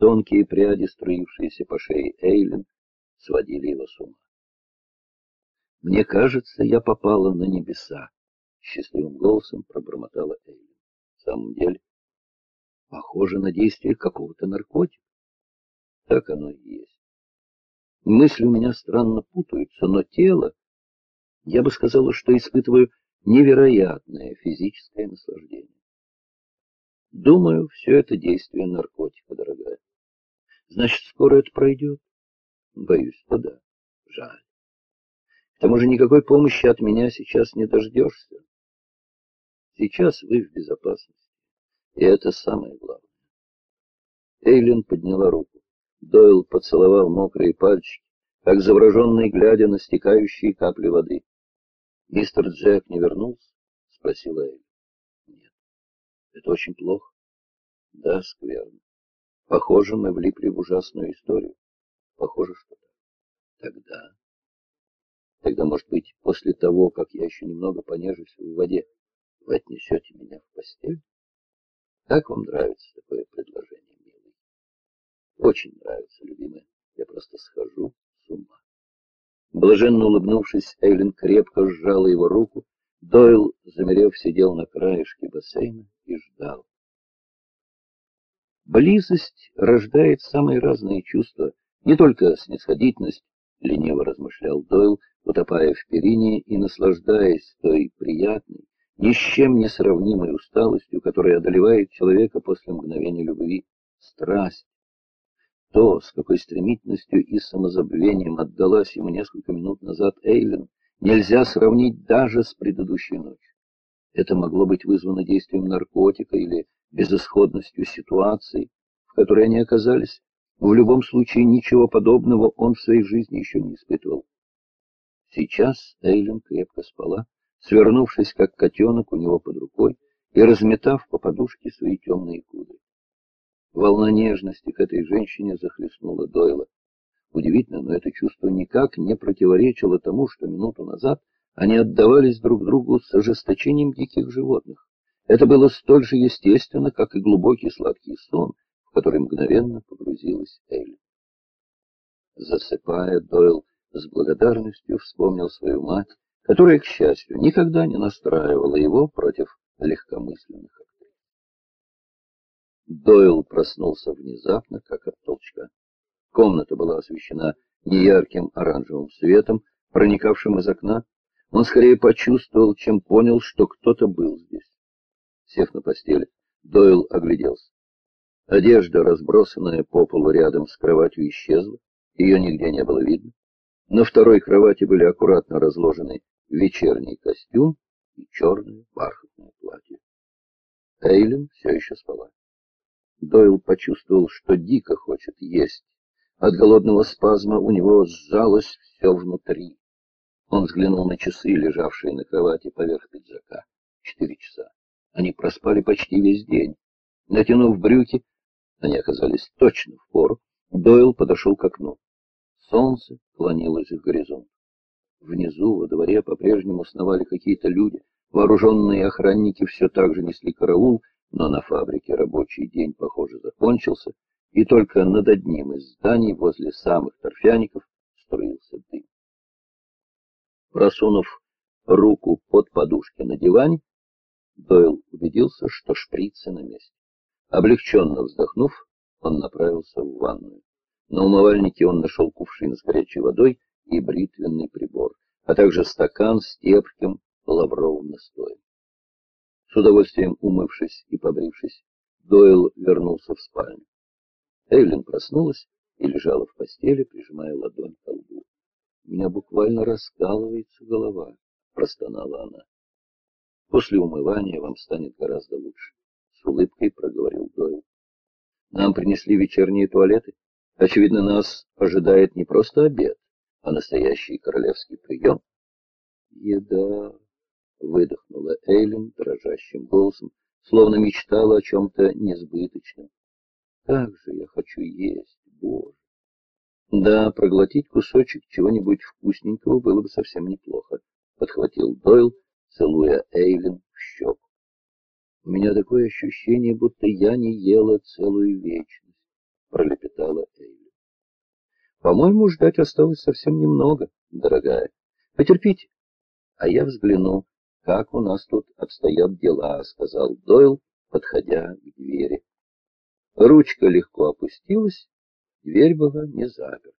Тонкие пряди, струившиеся по шее Эйлин, сводили его с ума. «Мне кажется, я попала на небеса», — счастливым голосом пробормотала Эйлин. «В самом деле, похоже на действие какого-то наркотика. Так оно и есть. Мысли у меня странно путаются, но тело, я бы сказала, что испытываю невероятное физическое наслаждение. Думаю, все это действие наркотика, дорогая. Значит, скоро это пройдет? Боюсь, что да. Жаль. К тому же никакой помощи от меня сейчас не дождешься. Сейчас вы в безопасности, и это самое главное. Эйлин подняла руку. Дойл поцеловал мокрые пальчики, как завороженный, глядя на стекающие капли воды. «Мистер Джек не вернулся?» — спросила Эйлин. «Нет. Это очень плохо». «Да, скверно. Похоже, мы влипли в ужасную историю. Похоже, что. Тогда...» Тогда, может быть, после того, как я еще немного понежусь в воде, вы отнесете меня в постель? Как вам нравится такое предложение, милый? Очень нравится, любимая. Я просто схожу с ума. Блаженно улыбнувшись, Эйлин крепко сжала его руку. Дойл, замерев, сидел на краешке бассейна и ждал. Близость рождает самые разные чувства, не только снисходительность, лениво размышлял Дойл, утопая в перине и наслаждаясь той приятной, ни с чем не сравнимой усталостью, которая одолевает человека после мгновения любви, страсть. То, с какой стремительностью и самозабвением отдалась ему несколько минут назад Эйлин, нельзя сравнить даже с предыдущей ночью. Это могло быть вызвано действием наркотика или безысходностью ситуации, в которой они оказались. В любом случае, ничего подобного он в своей жизни еще не испытывал. Сейчас Эйлин крепко спала, свернувшись, как котенок у него под рукой, и разметав по подушке свои темные кудри. Волна нежности к этой женщине захлестнула Дойла. Удивительно, но это чувство никак не противоречило тому, что минуту назад они отдавались друг другу с ожесточением диких животных. Это было столь же естественно, как и глубокий сладкий сон, в который мгновенно погрузилась Эйлин. Засыпая, Дойл с благодарностью вспомнил свою мать, которая, к счастью, никогда не настраивала его против легкомысленных актрис. Дойл проснулся внезапно, как от толчка. Комната была освещена неярким оранжевым светом, проникавшим из окна. Он скорее почувствовал, чем понял, что кто-то был здесь. Сев на постели, Дойл огляделся. Одежда, разбросанная по полу рядом с кроватью, исчезла. Ее нигде не было видно. На второй кровати были аккуратно разложены вечерний костюм и черное бархатное платье. Эйлин все еще спала. Дойл почувствовал, что дико хочет есть. От голодного спазма у него сжалось все внутри. Он взглянул на часы, лежавшие на кровати поверх пиджака. Четыре часа. Они проспали почти весь день. Натянув брюки, они оказались точно в пору, Дойл подошел к окну. Солнце клонилось к горизонту. Внизу, во дворе, по-прежнему сновали какие-то люди. Вооруженные охранники все так же несли караул, но на фабрике рабочий день, похоже, закончился, и только над одним из зданий, возле самых торфяников, струился дым. Просунув руку под подушки на диване, Дойл убедился, что шприцы на месте. Облегченно вздохнув, он направился в ванную. На умывальнике он нашел кувшин с горячей водой и бритвенный прибор, а также стакан с терпким лавровым настоем. С удовольствием умывшись и побрившись, Дойл вернулся в спальню. Эйлин проснулась и лежала в постели, прижимая ладонь к лбу. «У меня буквально раскалывается голова», — простонала она. «После умывания вам станет гораздо лучше», — с улыбкой проговорил Дойл. «Нам принесли вечерние туалеты. Очевидно, нас ожидает не просто обед, а настоящий королевский прием. Еда, выдохнула Эйлин дрожащим голосом, словно мечтала о чем-то несбыточном. Как же я хочу есть, Боже! Да, проглотить кусочек чего-нибудь вкусненького было бы совсем неплохо, подхватил Дойл, целуя Эйлин в щеку. У меня такое ощущение, будто я не ела целую вечность. По-моему, ждать осталось совсем немного, дорогая. Потерпите, а я взгляну, как у нас тут обстоят дела, сказал Дойл, подходя к двери. Ручка легко опустилась, дверь была не заперта.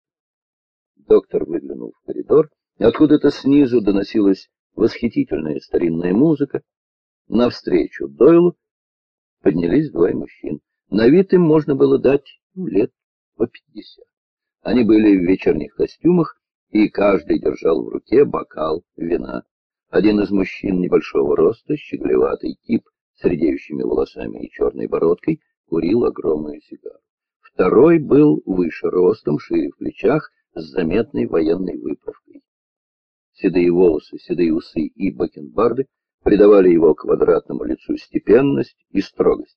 Доктор выглянул в коридор, откуда-то снизу доносилась восхитительная старинная музыка. Навстречу Дойлу поднялись двое мужчин. На вид им можно было дать ну, лет по пятьдесят. Они были в вечерних костюмах, и каждый держал в руке бокал вина. Один из мужчин небольшого роста, щеглеватый тип с редеющими волосами и черной бородкой, курил огромную сигару. Второй был выше ростом, шире в плечах, с заметной военной выправкой. Седые волосы, седые усы и бакенбарды придавали его квадратному лицу степенность и строгость.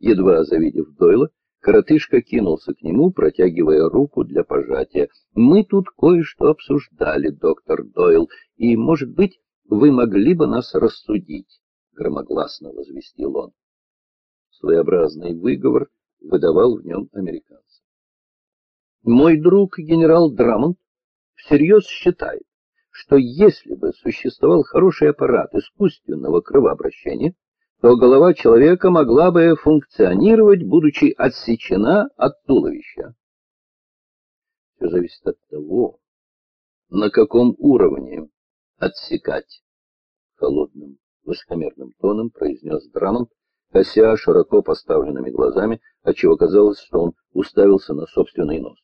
Едва завидев Дойла, коротышка кинулся к нему, протягивая руку для пожатия. «Мы тут кое-что обсуждали, доктор Дойл, и, может быть, вы могли бы нас рассудить», — громогласно возвестил он. Своеобразный выговор выдавал в нем американца. Мой друг генерал Драмонт всерьез считает, что если бы существовал хороший аппарат искусственного кровообращения, то голова человека могла бы функционировать, будучи отсечена от туловища. Все зависит от того, на каком уровне отсекать. Холодным, высокомерным тоном произнес Драмонт, кося широко поставленными глазами, отчего казалось, что он уставился на собственный нос.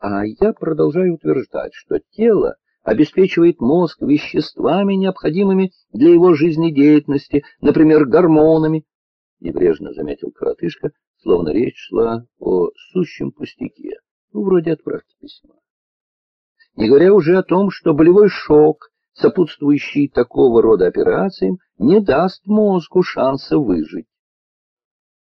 А я продолжаю утверждать, что тело обеспечивает мозг веществами, необходимыми для его жизнедеятельности, например, гормонами, — небрежно заметил коротышка, словно речь шла о сущем пустяке, ну, вроде отправки письма. Не говоря уже о том, что болевой шок, сопутствующий такого рода операциям, не даст мозгу шанса выжить.